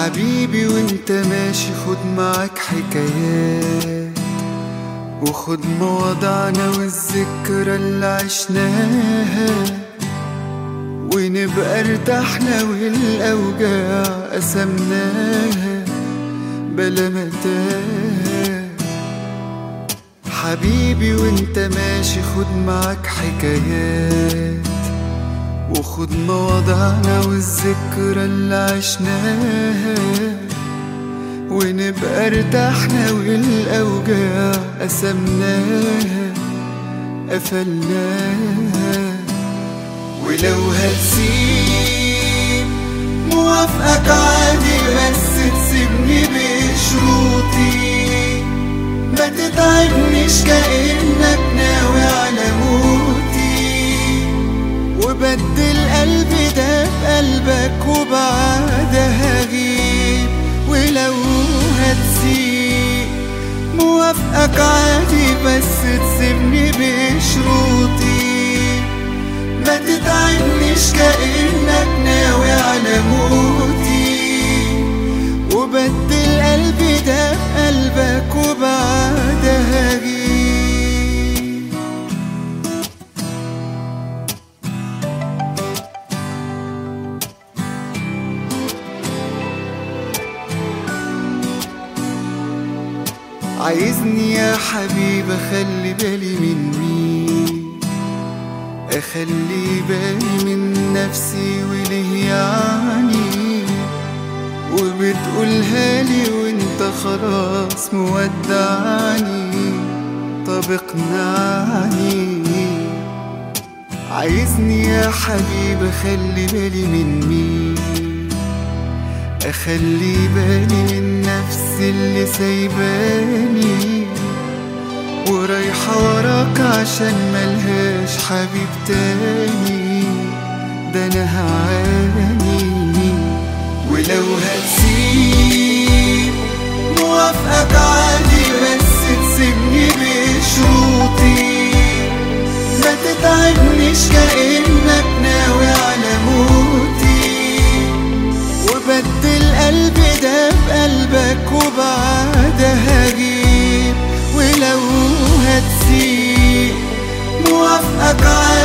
حبيبي وانت ماشي خد معاك حكايات. وخد مواضعنا والذكرى اللي عشناها. ونبقى ارتحنا والأوجاع قسمناها بلا متاهة حبيبي وانت ماشي خد معاك حكايات. وخد مواضعنا والذكرى اللي عشناها. ونبقى ارتحنا والاوجاع قسمناها قفلناها. ولو هتسيب موافقك عادي بس بس تسيبني بشروطي. ما تتعبنيش كأنك ناوي على موتي. وبدل قلبي ده عايزني يا حبيبي اخلي بالي من مين؟ أخلي بالي من نفسي وليه يعني. وبتقولها لي وانت خلاص مودعني طب اقنعني عايزني يا حبيبي اخلي بالي من مين؟ أخلي بالي من نفسي اللي سايباني. ورايحة وراك عشان ملهاش حبيب تاني. ده أنا هعاني. ولو هتسيب موافقك عادي بس تسيبني بشروطي ما تتعبنيش كأنك लगाए